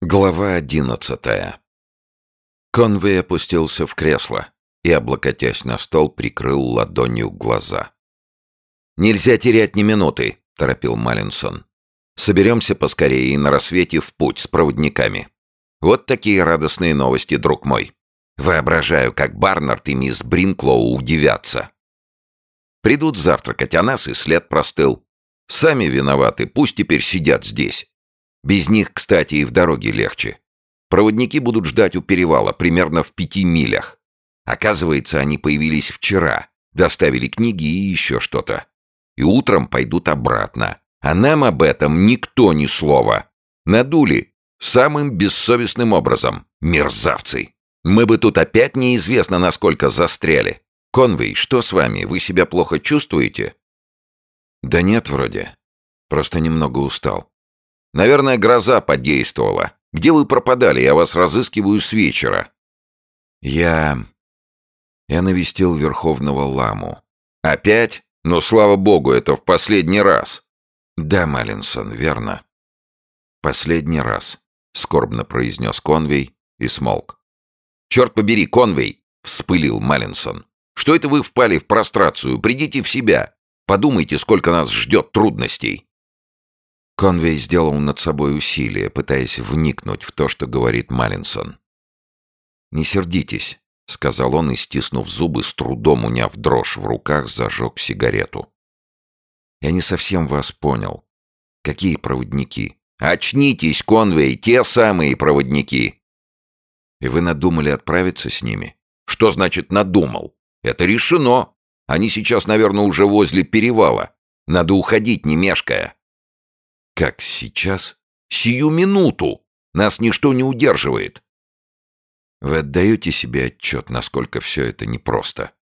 Глава одиннадцатая. Конвей опустился в кресло и, облокотясь на стол, прикрыл ладонью глаза. «Нельзя терять ни минуты», — торопил Маллинсон. «Соберемся поскорее и на рассвете в путь с проводниками. Вот такие радостные новости, друг мой. Воображаю, как Барнард и мисс Бринклоу удивятся. Придут завтракать, а нас и след простыл. Сами виноваты, пусть теперь сидят здесь. Без них, кстати, и в дороге легче. Проводники будут ждать у перевала, примерно в пяти милях. Оказывается, они появились вчера, доставили книги и еще что-то. И утром пойдут обратно. А нам об этом никто ни слова. Надули самым бессовестным образом. Мерзавцы. Мы бы тут опять неизвестно насколько застряли. Конвей, что с вами? Вы себя плохо чувствуете? Да нет, вроде. Просто немного устал. Наверное, гроза подействовала. Где вы пропадали? Я вас разыскиваю с вечера. Я... Я навестил Верховного Ламу. Опять? Но, слава богу, это в последний раз. Да, Маллинсон, верно. Последний раз, скорбно произнес Конвей и смолк. Черт побери, Конвей, вспылил Маллинсон. Что это вы впали в прострацию? Придите в себя. Подумайте, сколько нас ждет трудностей. Конвей сделал над собой усилие, пытаясь вникнуть в то, что говорит Маллинсон. «Не сердитесь», — сказал он и, стиснув зубы, с трудом уняв дрожь в руках, зажег сигарету. «Я не совсем вас понял. Какие проводники?» «Очнитесь, Конвей, те самые проводники!» «И вы надумали отправиться с ними?» «Что значит «надумал»? Это решено. Они сейчас, наверное, уже возле перевала. Надо уходить, не мешкая». Как сейчас? Сию минуту! Нас ничто не удерживает. Вы отдаете себе отчет, насколько все это непросто?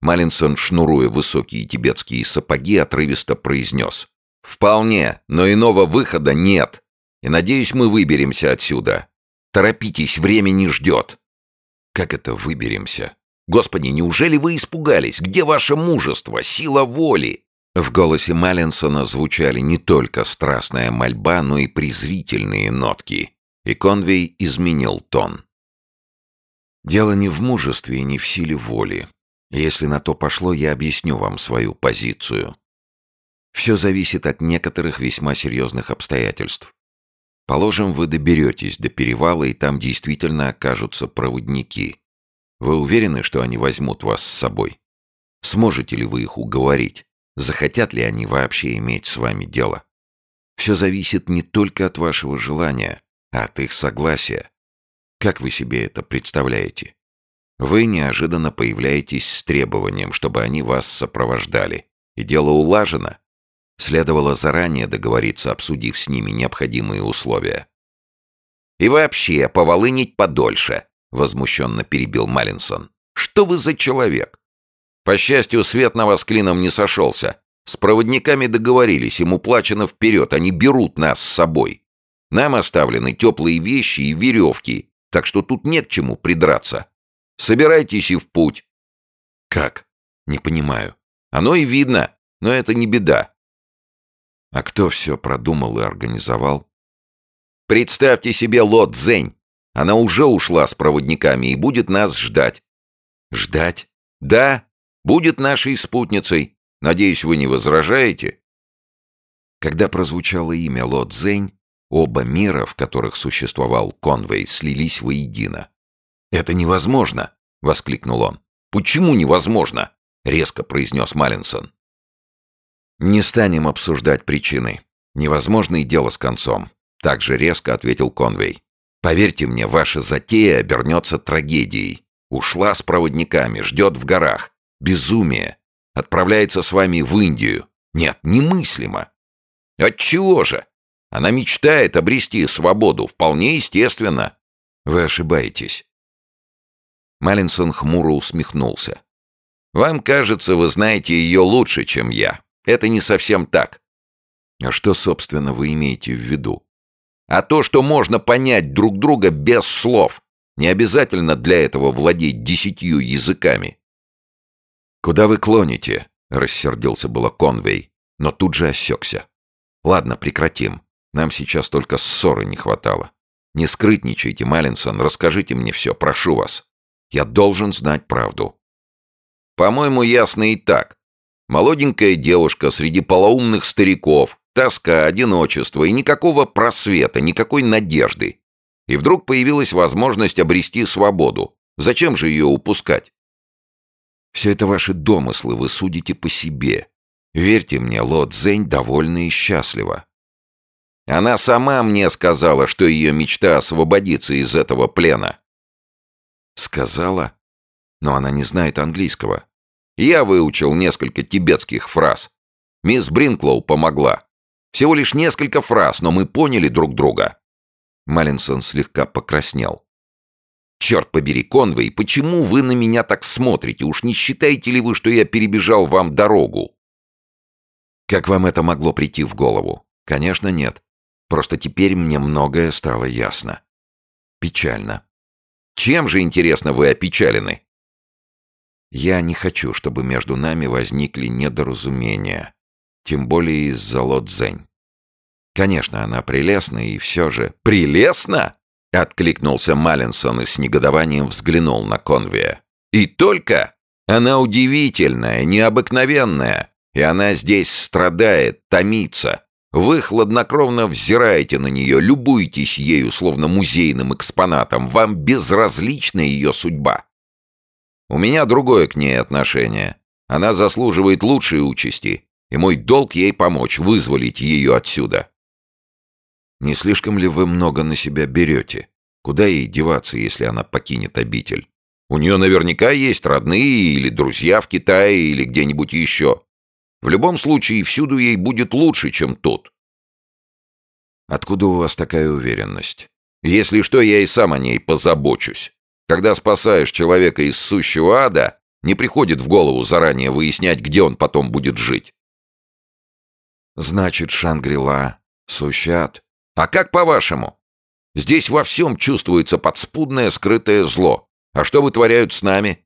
Малинсон, шнуруя высокие тибетские сапоги, отрывисто произнес. «Вполне, но иного выхода нет. И, надеюсь, мы выберемся отсюда. Торопитесь, время не ждет». «Как это выберемся?» «Господи, неужели вы испугались? Где ваше мужество, сила воли? В голосе Маллинсона звучали не только страстная мольба, но и презрительные нотки, и Конвей изменил тон. «Дело не в мужестве и не в силе воли. Если на то пошло, я объясню вам свою позицию. Все зависит от некоторых весьма серьезных обстоятельств. Положим, вы доберетесь до перевала, и там действительно окажутся проводники. Вы уверены, что они возьмут вас с собой? Сможете ли вы их уговорить? Захотят ли они вообще иметь с вами дело? Все зависит не только от вашего желания, а от их согласия. Как вы себе это представляете? Вы неожиданно появляетесь с требованием, чтобы они вас сопровождали. И дело улажено. Следовало заранее договориться, обсудив с ними необходимые условия. «И вообще, поволынить подольше», — возмущенно перебил Маллинсон. «Что вы за человек? По счастью, свет на вас клином не сошелся. С проводниками договорились, им уплачено вперед, они берут нас с собой. Нам оставлены теплые вещи и веревки, так что тут нет к чему придраться. Собирайтесь и в путь. Как? Не понимаю. Оно и видно, но это не беда. А кто все продумал и организовал? Представьте себе Лот Зень. Она уже ушла с проводниками и будет нас ждать. Ждать? Да, Будет нашей спутницей. Надеюсь, вы не возражаете?» Когда прозвучало имя Ло Цзэнь, оба мира, в которых существовал Конвей, слились воедино. «Это невозможно!» — воскликнул он. «Почему невозможно?» — резко произнес Маллинсон. «Не станем обсуждать причины. Невозможно и дело с концом», — также резко ответил Конвей. «Поверьте мне, ваша затея обернется трагедией. Ушла с проводниками, ждет в горах. Безумие. Отправляется с вами в Индию. Нет, немыслимо. Отчего же? Она мечтает обрести свободу, вполне естественно. Вы ошибаетесь. Маллинсон хмуро усмехнулся. Вам кажется, вы знаете ее лучше, чем я. Это не совсем так. А что, собственно, вы имеете в виду? А то, что можно понять друг друга без слов. Не обязательно для этого владеть десятью языками. «Куда вы клоните?» — рассердился было Конвей, но тут же осекся. «Ладно, прекратим. Нам сейчас только ссоры не хватало. Не скрытничайте, Маллинсон, расскажите мне все, прошу вас. Я должен знать правду. По-моему, ясно и так. Молоденькая девушка среди полоумных стариков, тоска, одиночество и никакого просвета, никакой надежды. И вдруг появилась возможность обрести свободу. Зачем же ее упускать? Все это ваши домыслы, вы судите по себе. Верьте мне, Ло Цзэнь довольна и счастлива. Она сама мне сказала, что ее мечта освободиться из этого плена. Сказала? Но она не знает английского. Я выучил несколько тибетских фраз. Мисс Бринклоу помогла. Всего лишь несколько фраз, но мы поняли друг друга. Маллинсон слегка покраснел. «Черт побери, Конвей, почему вы на меня так смотрите? Уж не считаете ли вы, что я перебежал вам дорогу?» «Как вам это могло прийти в голову?» «Конечно, нет. Просто теперь мне многое стало ясно. Печально. Чем же, интересно, вы опечалены?» «Я не хочу, чтобы между нами возникли недоразумения. Тем более из-за Лодзень. Конечно, она прелестна, и все же... Прелестна? Откликнулся Маллинсон и с негодованием взглянул на Конвия. И только? Она удивительная, необыкновенная. И она здесь страдает, томится. Вы хладнокровно взираете на нее, любуетесь ею, словно музейным экспонатом. Вам безразлична ее судьба. У меня другое к ней отношение. Она заслуживает лучшей участи, и мой долг ей помочь, вызволить ее отсюда. Не слишком ли вы много на себя берете? Куда ей деваться, если она покинет обитель? У нее наверняка есть родные или друзья в Китае или где-нибудь еще. В любом случае, всюду ей будет лучше, чем тут. Откуда у вас такая уверенность? Если что, я и сам о ней позабочусь. Когда спасаешь человека из сущего ада, не приходит в голову заранее выяснять, где он потом будет жить. Значит, Шангрила — сущий ад. А как по-вашему? Здесь во всем чувствуется подспудное скрытое зло. А что вытворяют с нами?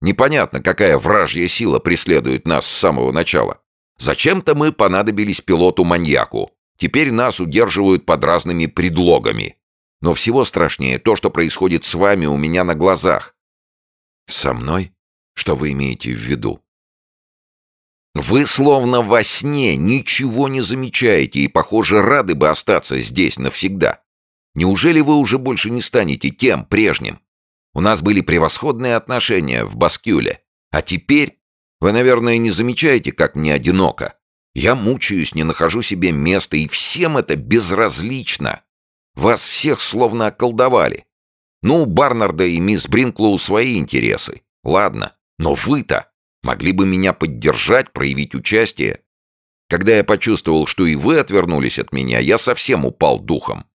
Непонятно, какая вражья сила преследует нас с самого начала. Зачем-то мы понадобились пилоту-маньяку. Теперь нас удерживают под разными предлогами. Но всего страшнее то, что происходит с вами у меня на глазах. Со мной? Что вы имеете в виду? Вы словно во сне ничего не замечаете и, похоже, рады бы остаться здесь навсегда. Неужели вы уже больше не станете тем прежним? У нас были превосходные отношения в Баскюле. А теперь вы, наверное, не замечаете, как мне одиноко. Я мучаюсь, не нахожу себе места, и всем это безразлично. Вас всех словно околдовали. Ну, Барнарда и мисс Бринклоу свои интересы. Ладно, но вы-то Могли бы меня поддержать, проявить участие. Когда я почувствовал, что и вы отвернулись от меня, я совсем упал духом.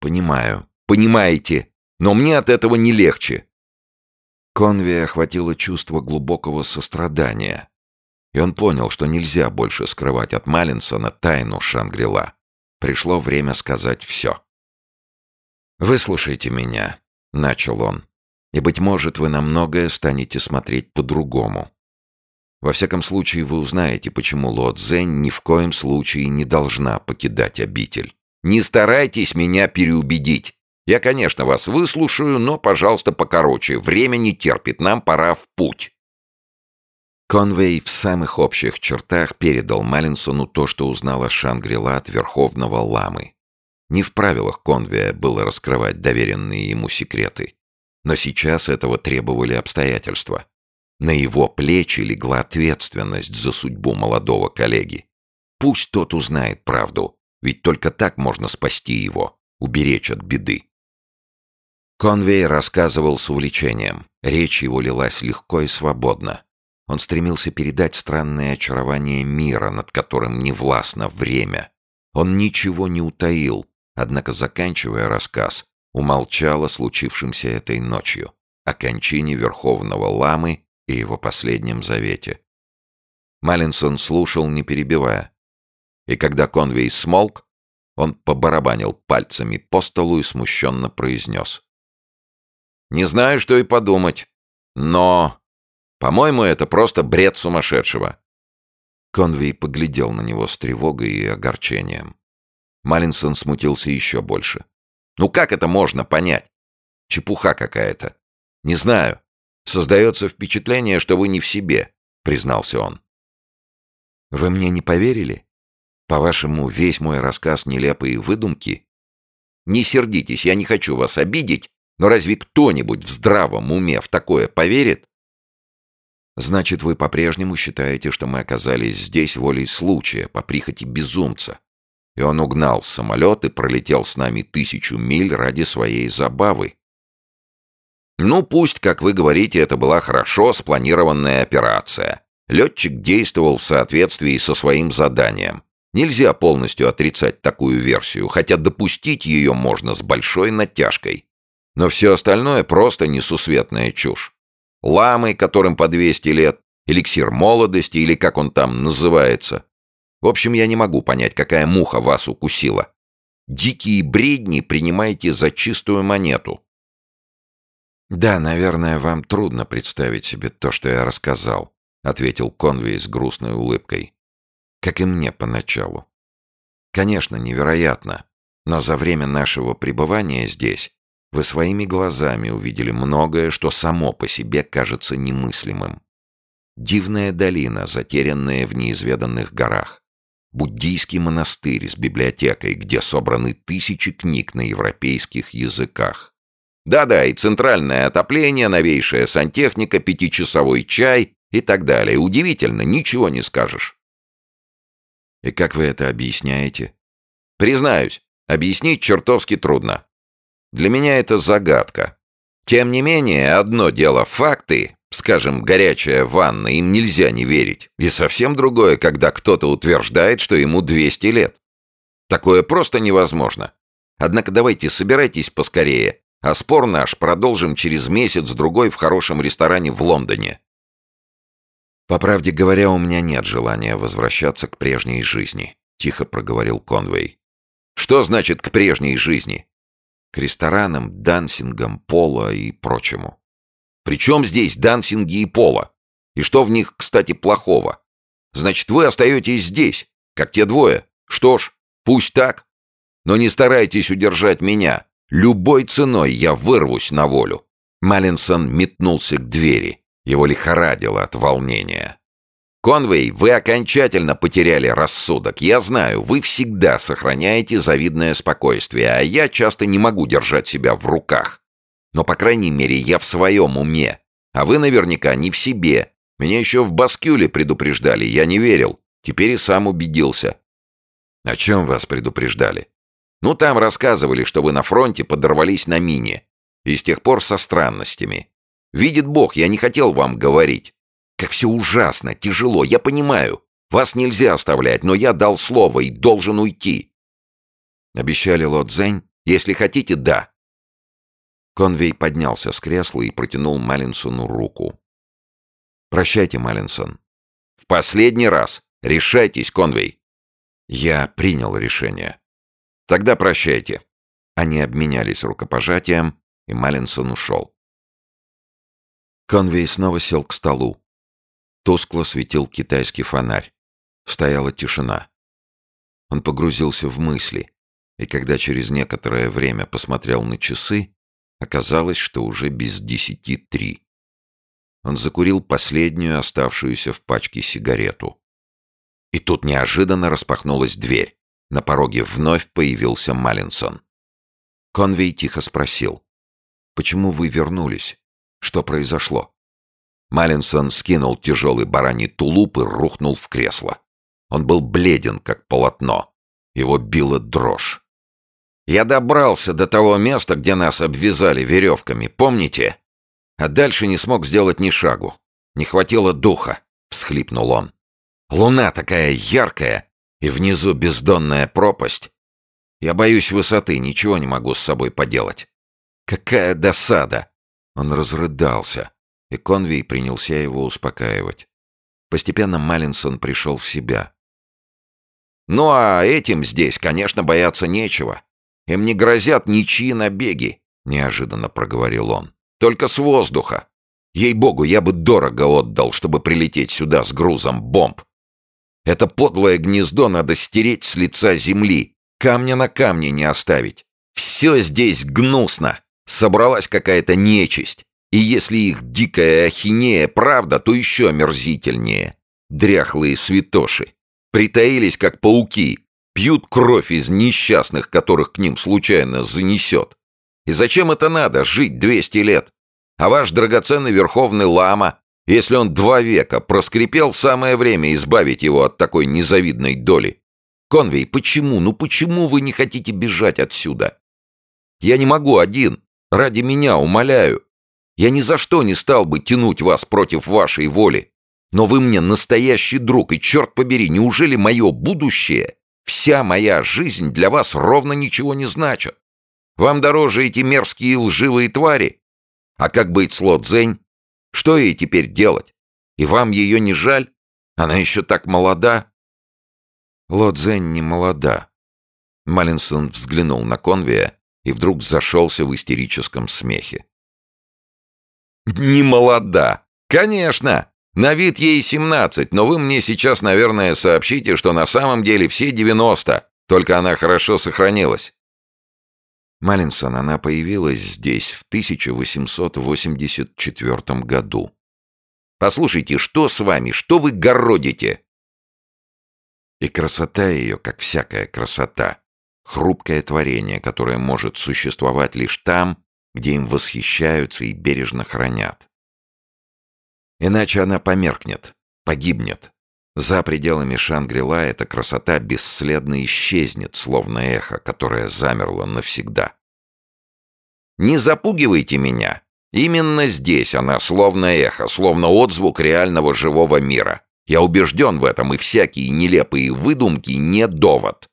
Понимаю, понимаете, но мне от этого не легче. Конви охватило чувство глубокого сострадания. И он понял, что нельзя больше скрывать от Маллинсона тайну Шангрила. Пришло время сказать все. «Выслушайте меня», — начал он. И, быть может, вы на многое станете смотреть по-другому. Во всяком случае, вы узнаете, почему Ло Цзэнь ни в коем случае не должна покидать обитель. Не старайтесь меня переубедить. Я, конечно, вас выслушаю, но, пожалуйста, покороче. Время не терпит, нам пора в путь. Конвей в самых общих чертах передал Маллинсону то, что узнала Шангрила от Верховного Ламы. Не в правилах Конвея было раскрывать доверенные ему секреты. Но сейчас этого требовали обстоятельства. На его плечи легла ответственность за судьбу молодого коллеги. Пусть тот узнает правду, ведь только так можно спасти его, уберечь от беды. Конвей рассказывал с увлечением. Речь его лилась легко и свободно. Он стремился передать странное очарование мира, над которым не властно время. Он ничего не утаил, однако, заканчивая рассказ, умолчал о случившемся этой ночью, о кончине Верховного Ламы и его последнем завете. Маллинсон слушал, не перебивая. И когда Конвей смолк, он побарабанил пальцами по столу и смущенно произнес. «Не знаю, что и подумать, но, по-моему, это просто бред сумасшедшего». Конвей поглядел на него с тревогой и огорчением. Маллинсон смутился еще больше. Ну как это можно понять? Чепуха какая-то. Не знаю. Создается впечатление, что вы не в себе, признался он. Вы мне не поверили? По-вашему, весь мой рассказ нелепые выдумки? Не сердитесь, я не хочу вас обидеть, но разве кто-нибудь в здравом уме в такое поверит? Значит, вы по-прежнему считаете, что мы оказались здесь волей случая, по прихоти безумца. И он угнал самолет и пролетел с нами тысячу миль ради своей забавы. Ну, пусть, как вы говорите, это была хорошо спланированная операция. Летчик действовал в соответствии со своим заданием. Нельзя полностью отрицать такую версию, хотя допустить ее можно с большой натяжкой. Но все остальное просто несусветная чушь. Ламы, которым по 200 лет, эликсир молодости или как он там называется. В общем, я не могу понять, какая муха вас укусила. Дикие бредни принимаете за чистую монету. Да, наверное, вам трудно представить себе то, что я рассказал, ответил Конвей с грустной улыбкой. Как и мне поначалу. Конечно, невероятно, но за время нашего пребывания здесь вы своими глазами увидели многое, что само по себе кажется немыслимым. Дивная долина, затерянная в неизведанных горах. Буддийский монастырь с библиотекой, где собраны тысячи книг на европейских языках. Да-да, и центральное отопление, новейшая сантехника, пятичасовой чай и так далее. Удивительно, ничего не скажешь. И как вы это объясняете? Признаюсь, объяснить чертовски трудно. Для меня это загадка. Тем не менее, одно дело факты, скажем, горячая ванна, им нельзя не верить. И совсем другое, когда кто-то утверждает, что ему 200 лет. Такое просто невозможно. Однако давайте собирайтесь поскорее, а спор наш продолжим через месяц-другой в хорошем ресторане в Лондоне. По правде говоря, у меня нет желания возвращаться к прежней жизни, тихо проговорил Конвей. Что значит к прежней жизни? к ресторанам, дансингам, поло и прочему. Причем здесь дансинги и поло? И что в них, кстати, плохого? Значит, вы остаетесь здесь, как те двое. Что ж, пусть так. Но не старайтесь удержать меня. Любой ценой я вырвусь на волю. Маллинсон метнулся к двери. Его лихорадило от волнения. «Конвей, вы окончательно потеряли рассудок. Я знаю, вы всегда сохраняете завидное спокойствие, а я часто не могу держать себя в руках. Но, по крайней мере, я в своем уме. А вы наверняка не в себе. Меня еще в Баскюле предупреждали, я не верил. Теперь и сам убедился». «О чем вас предупреждали?» «Ну, там рассказывали, что вы на фронте подорвались на мине. И с тех пор со странностями. Видит Бог, я не хотел вам говорить. Как все ужасно, тяжело, я понимаю. Вас нельзя оставлять, но я дал слово и должен уйти. Обещали Ло Цзэнь? Если хотите, да. Конвей поднялся с кресла и протянул Маллинсону руку. «Прощайте, Маллинсон. В последний раз. Решайтесь, Конвей». «Я принял решение». «Тогда прощайте». Они обменялись рукопожатием, и Маллинсон ушел. Конвей снова сел к столу. Тускло светил китайский фонарь. Стояла тишина. Он погрузился в мысли, и когда через некоторое время посмотрел на часы, оказалось, что уже без десяти три. Он закурил последнюю оставшуюся в пачке сигарету. И тут неожиданно распахнулась дверь. На пороге вновь появился Маллинсон. Конвей тихо спросил. «Почему вы вернулись? Что произошло?» Маллинсон скинул тяжелый бараний тулуп и рухнул в кресло. Он был бледен, как полотно. Его била дрожь. «Я добрался до того места, где нас обвязали веревками, помните? А дальше не смог сделать ни шагу. Не хватило духа», — всхлипнул он. «Луна такая яркая, и внизу бездонная пропасть. Я боюсь высоты, ничего не могу с собой поделать. Какая досада!» Он разрыдался и Конвей принялся его успокаивать. Постепенно Маллинсон пришел в себя. «Ну а этим здесь, конечно, бояться нечего. Им не грозят ничьи набеги», — неожиданно проговорил он. «Только с воздуха. Ей-богу, я бы дорого отдал, чтобы прилететь сюда с грузом бомб. Это подлое гнездо надо стереть с лица земли, камня на камне не оставить. Все здесь гнусно. Собралась какая-то нечисть. И если их дикая ахинея правда, то еще омерзительнее. Дряхлые святоши. Притаились, как пауки. Пьют кровь из несчастных, которых к ним случайно занесет. И зачем это надо, жить 200 лет? А ваш драгоценный верховный лама, если он два века проскрипел, самое время избавить его от такой незавидной доли. Конвей, почему, ну почему вы не хотите бежать отсюда? Я не могу один. Ради меня, умоляю. Я ни за что не стал бы тянуть вас против вашей воли. Но вы мне настоящий друг, и черт побери, неужели мое будущее, вся моя жизнь для вас ровно ничего не значит? Вам дороже эти мерзкие лживые твари? А как быть с Ло Цзэнь? Что ей теперь делать? И вам ее не жаль? Она еще так молода. Ло Цзэнь не молода. Маллинсон взглянул на Конвия и вдруг зашелся в истерическом смехе. «Не молода! Конечно! На вид ей 17, но вы мне сейчас, наверное, сообщите, что на самом деле все 90, только она хорошо сохранилась». Маллинсон, она появилась здесь в 1884 году. «Послушайте, что с вами? Что вы городите?» И красота ее, как всякая красота, хрупкое творение, которое может существовать лишь там, где им восхищаются и бережно хранят. Иначе она померкнет, погибнет. За пределами Шангрила эта красота бесследно исчезнет, словно эхо, которое замерло навсегда. «Не запугивайте меня!» Именно здесь она словно эхо, словно отзвук реального живого мира. Я убежден в этом, и всякие нелепые выдумки не довод.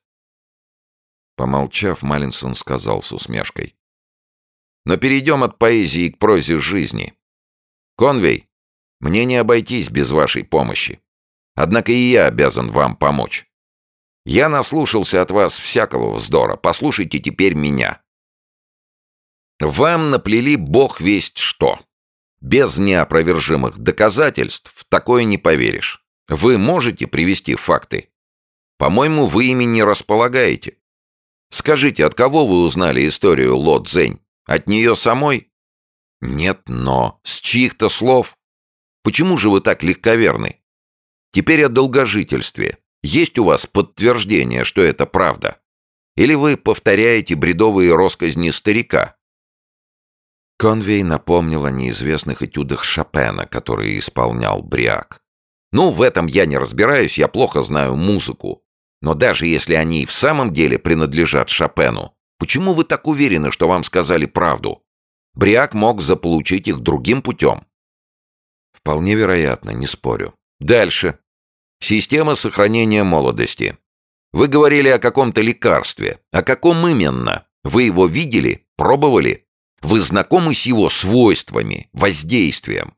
Помолчав, Маллинсон сказал с усмешкой. Но перейдем от поэзии к прозе жизни. Конвей, мне не обойтись без вашей помощи. Однако и я обязан вам помочь. Я наслушался от вас всякого вздора, послушайте теперь меня. Вам наплели бог весть что. Без неопровержимых доказательств в такое не поверишь. Вы можете привести факты? По-моему, вы ими не располагаете. Скажите, от кого вы узнали историю Ло Цзэнь? От нее самой? Нет, но с чьих-то слов. Почему же вы так легковерны? Теперь о долгожительстве. Есть у вас подтверждение, что это правда? Или вы повторяете бредовые росказни старика? Конвей напомнил о неизвестных этюдах Шопена, которые исполнял Бриак. «Ну, в этом я не разбираюсь, я плохо знаю музыку. Но даже если они и в самом деле принадлежат Шопену, почему вы так уверены, что вам сказали правду? Бриак мог заполучить их другим путем». «Вполне вероятно, не спорю. Дальше. Система сохранения молодости. Вы говорили о каком-то лекарстве. О каком именно? Вы его видели? Пробовали? Вы знакомы с его свойствами, воздействием?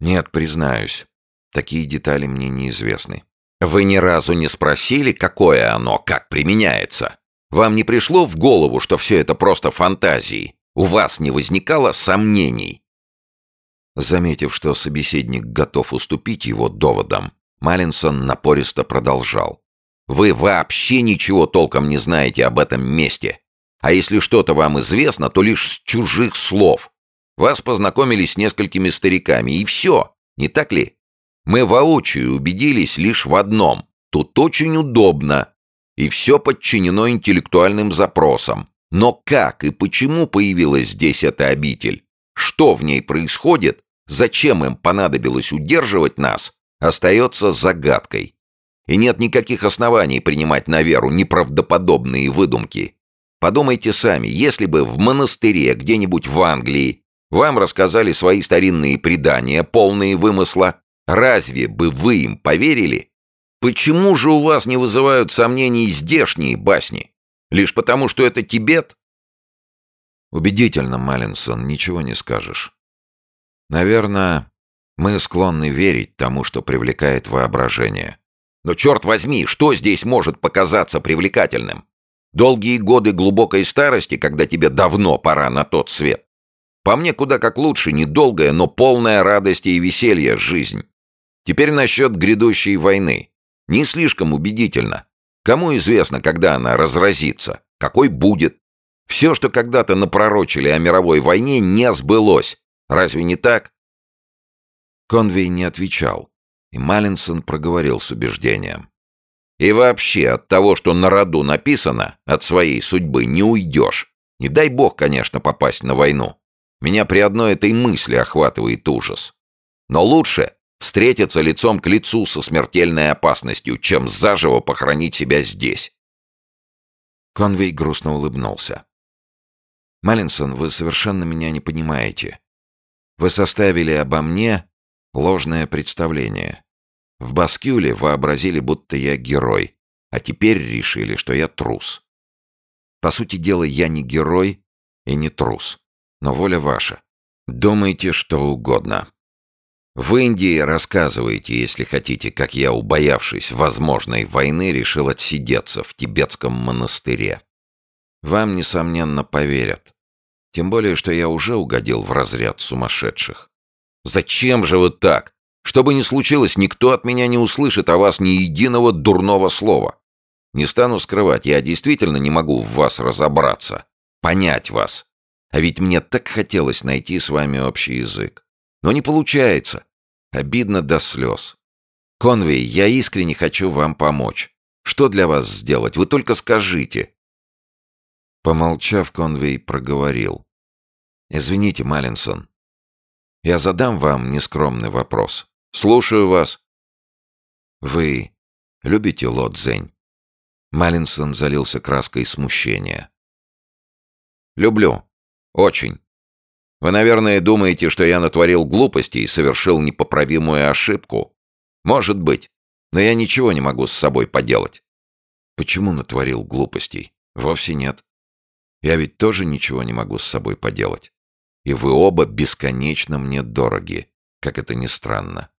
Нет, признаюсь, такие детали мне неизвестны. Вы ни разу не спросили, какое оно, как применяется? Вам не пришло в голову, что все это просто фантазии? У вас не возникало сомнений? Заметив, что собеседник готов уступить его доводам, Маллинсон напористо продолжал. «Вы вообще ничего толком не знаете об этом месте. А если что-то вам известно, то лишь с чужих слов. Вас познакомили с несколькими стариками, и все, не так ли? Мы воочию убедились лишь в одном. Тут очень удобно, и все подчинено интеллектуальным запросам. Но как и почему появилась здесь эта обитель? Что в ней происходит? Зачем им понадобилось удерживать нас? Остается загадкой. И нет никаких оснований принимать на веру неправдоподобные выдумки. Подумайте сами, если бы в монастыре где-нибудь в Англии вам рассказали свои старинные предания, полные вымысла, разве бы вы им поверили? Почему же у вас не вызывают сомнений здешние басни? Лишь потому, что это Тибет? Убедительно, Маллинсон, ничего не скажешь. Наверное, мы склонны верить тому, что привлекает воображение. Но черт возьми, что здесь может показаться привлекательным? Долгие годы глубокой старости, когда тебе давно пора на тот свет. По мне куда как лучше недолгая, но полная радости и веселья жизнь. Теперь насчет грядущей войны. Не слишком убедительно. Кому известно, когда она разразится? какой будет. Все, что когда-то напророчили о мировой войне, не сбылось. Разве не так? Конвей не отвечал, и Маллинсон проговорил с убеждением. И вообще, от того, что на роду написано, от своей судьбы не уйдешь. Не дай бог, конечно, попасть на войну. Меня при одной этой мысли охватывает ужас. Но лучше встретиться лицом к лицу со смертельной опасностью, чем заживо похоронить себя здесь. Конвей грустно улыбнулся. «Маллинсон, вы совершенно меня не понимаете. Вы составили обо мне ложное представление. В Баскюле вообразили, будто я герой, а теперь решили, что я трус. По сути дела, я не герой и не трус, но воля ваша. Думайте что угодно. В Индии рассказывайте, если хотите, как я, убоявшись возможной войны, решил отсидеться в тибетском монастыре. Вам, несомненно, поверят. Тем более, что я уже угодил в разряд сумасшедших. Зачем же вы так? Что бы ни случилось, никто от меня не услышит о вас ни единого дурного слова. Не стану скрывать, я действительно не могу в вас разобраться, понять вас. А ведь мне так хотелось найти с вами общий язык. Но не получается. Обидно до слез. Конвей, я искренне хочу вам помочь. Что для вас сделать? Вы только скажите. Помолчав, Конвей проговорил. «Извините, Маллинсон. Я задам вам нескромный вопрос. Слушаю вас. Вы любите Ло Цзэнь? Маллинсон залился краской смущения. Люблю. Очень. Вы, наверное, думаете, что я натворил глупости и совершил непоправимую ошибку. Может быть. Но я ничего не могу с собой поделать. Почему натворил глупостей? Вовсе нет. Я ведь тоже ничего не могу с собой поделать. И вы оба бесконечно мне дороги, как это ни странно.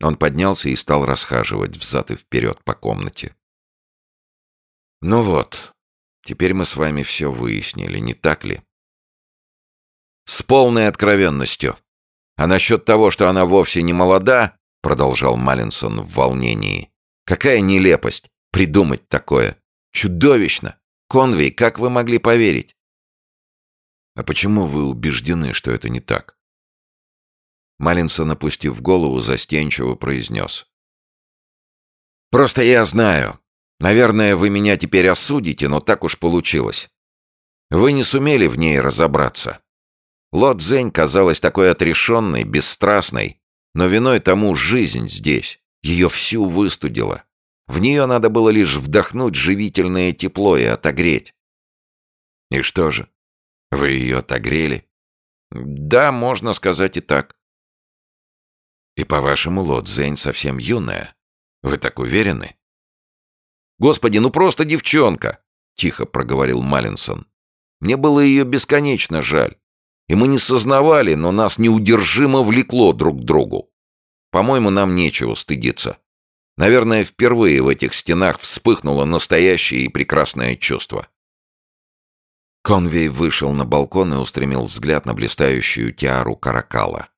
Он поднялся и стал расхаживать взад и вперед по комнате. «Ну вот, теперь мы с вами все выяснили, не так ли?» «С полной откровенностью. А насчет того, что она вовсе не молода, — продолжал Маллинсон в волнении, — какая нелепость придумать такое. Чудовищно! Конвей, как вы могли поверить?» «А почему вы убеждены, что это не так?» Малинсон, опустив голову, застенчиво произнес. «Просто я знаю. Наверное, вы меня теперь осудите, но так уж получилось. Вы не сумели в ней разобраться. Ло Цзэнь казалась такой отрешенной, бесстрастной, но виной тому жизнь здесь. Ее всю выстудила. В нее надо было лишь вдохнуть живительное тепло и отогреть. И что же? Вы ее отогрели? Да, можно сказать и так. И, по-вашему, Ло Цзэнь совсем юная? Вы так уверены? Господи, ну просто девчонка! Тихо проговорил Маллинсон. Мне было ее бесконечно жаль. И мы не сознавали, но нас неудержимо влекло друг к другу. По-моему, нам нечего стыдиться. Наверное, впервые в этих стенах вспыхнуло настоящее и прекрасное чувство. Конвей вышел на балкон и устремил взгляд на блистающую тиару каракала.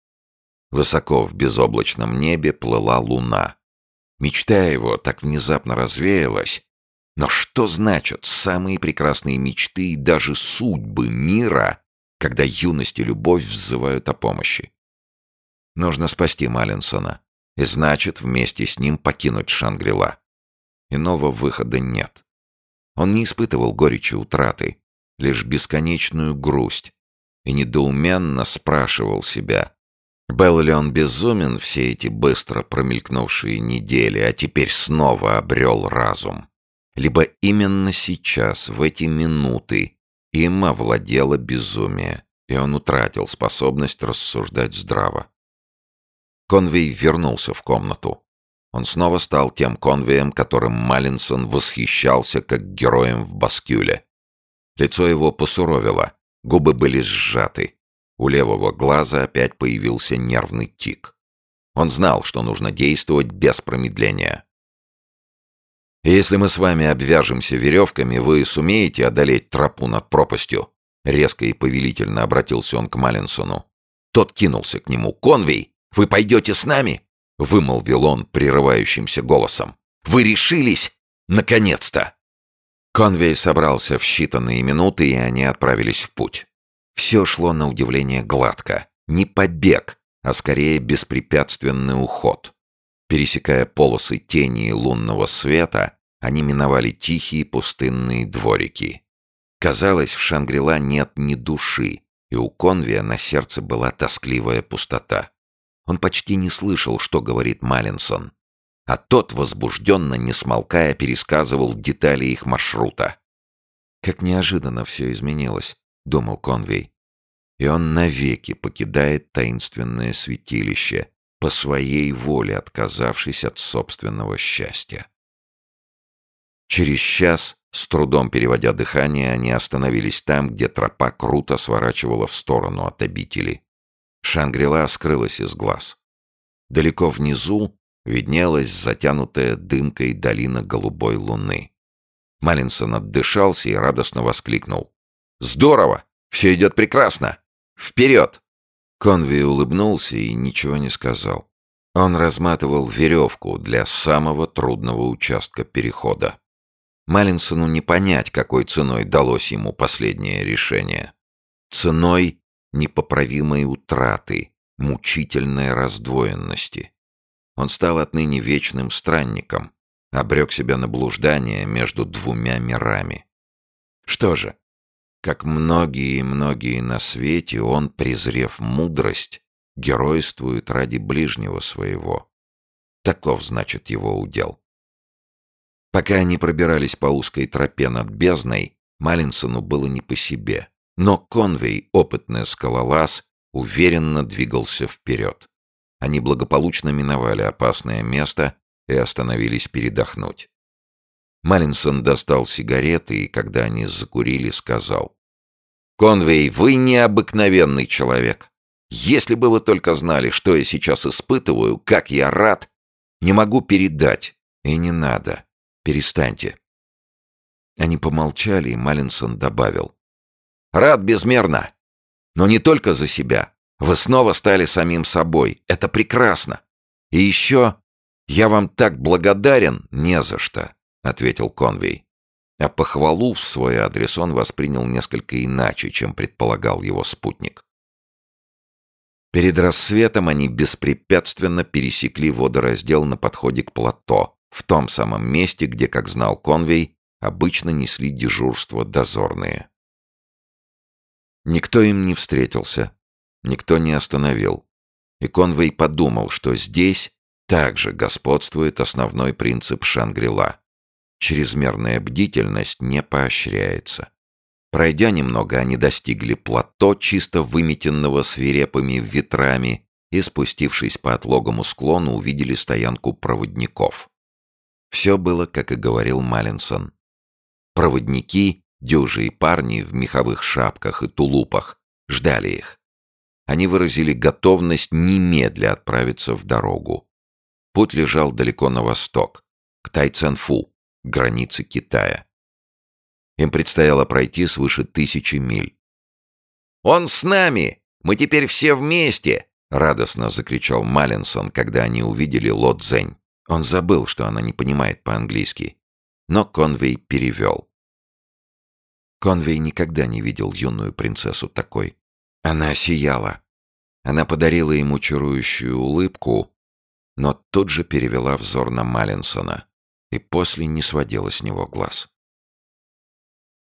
Высоко в безоблачном небе плыла луна. Мечта его так внезапно развеялась. Но что значат самые прекрасные мечты и даже судьбы мира, когда юность и любовь взывают о помощи? Нужно спасти Маллинсона. И значит, вместе с ним покинуть Шангрила. Иного выхода нет. Он не испытывал горечи утраты, лишь бесконечную грусть, и недоуменно спрашивал себя, был ли он безумен все эти быстро промелькнувшие недели, а теперь снова обрел разум? Либо именно сейчас, в эти минуты, им овладело безумие, и он утратил способность рассуждать здраво. Конвей вернулся в комнату. Он снова стал тем конвеем, которым Маллинсон восхищался как героем в Баскюле. Лицо его посуровило, губы были сжаты. У левого глаза опять появился нервный тик. Он знал, что нужно действовать без промедления. «Если мы с вами обвяжемся веревками, вы сумеете одолеть тропу над пропастью?» Резко и повелительно обратился он к Маллинсону. Тот кинулся к нему. «Конвей, вы пойдете с нами?» Вымолвил он прерывающимся голосом. «Вы решились? Наконец-то!» Конвей собрался в считанные минуты, и они отправились в путь. Все шло на удивление гладко. Не побег, а скорее беспрепятственный уход. Пересекая полосы тени и лунного света, они миновали тихие пустынные дворики. Казалось, в Шангрила нет ни души, и у Конвия на сердце была тоскливая пустота. Он почти не слышал, что говорит Маллинсон, а тот, возбужденно, не смолкая, пересказывал детали их маршрута. «Как неожиданно все изменилось», — думал Конвей. И он навеки покидает таинственное святилище, по своей воле отказавшись от собственного счастья. Через час, с трудом переводя дыхание, они остановились там, где тропа круто сворачивала в сторону от обители. Шангрила скрылась из глаз. Далеко внизу виднелась затянутая дымкой долина голубой луны. Малинсон отдышался и радостно воскликнул. «Здорово! Все идет прекрасно! Вперед!» Конви улыбнулся и ничего не сказал. Он разматывал веревку для самого трудного участка перехода. Малинсону не понять, какой ценой далось ему последнее решение. Ценой непоправимой утраты, мучительной раздвоенности. Он стал отныне вечным странником, обрек себя на блуждание между двумя мирами. Что же, как многие и многие на свете, он, презрев мудрость, геройствует ради ближнего своего. Таков, значит, его удел. Пока они пробирались по узкой тропе над бездной, Малинсону было не по себе. Но Конвей, опытный скалолаз, уверенно двигался вперед. Они благополучно миновали опасное место и остановились передохнуть. Малинсон достал сигареты и, когда они закурили, сказал. «Конвей, вы необыкновенный человек. Если бы вы только знали, что я сейчас испытываю, как я рад, не могу передать. И не надо. Перестаньте». Они помолчали, и Маллинсон добавил. «Рад безмерно. Но не только за себя. Вы снова стали самим собой. Это прекрасно. И еще я вам так благодарен не за что», — ответил Конвей. А похвалу в свой адрес он воспринял несколько иначе, чем предполагал его спутник. Перед рассветом они беспрепятственно пересекли водораздел на подходе к плато, в том самом месте, где, как знал Конвей, обычно несли дежурство дозорные. Никто им не встретился, никто не остановил. И Конвей подумал, что здесь также господствует основной принцип Шангрила. Чрезмерная бдительность не поощряется. Пройдя немного, они достигли плато, чисто выметенного свирепыми ветрами, и, спустившись по отлогому склону, увидели стоянку проводников. Все было, как и говорил Маллинсон. Проводники, дюжи и парни в меховых шапках и тулупах ждали их. Они выразили готовность немедля отправиться в дорогу. Путь лежал далеко на восток, к Тайцанфу, границе Китая. Им предстояло пройти свыше тысячи миль. «Он с нами! Мы теперь все вместе!» — радостно закричал Маллинсон, когда они увидели Ло Цзэнь. Он забыл, что она не понимает по-английски. Но Конвей перевел. Конвей никогда не видел юную принцессу такой. Она сияла. Она подарила ему чарующую улыбку, но тут же перевела взор на Маллинсона и после не сводила с него глаз.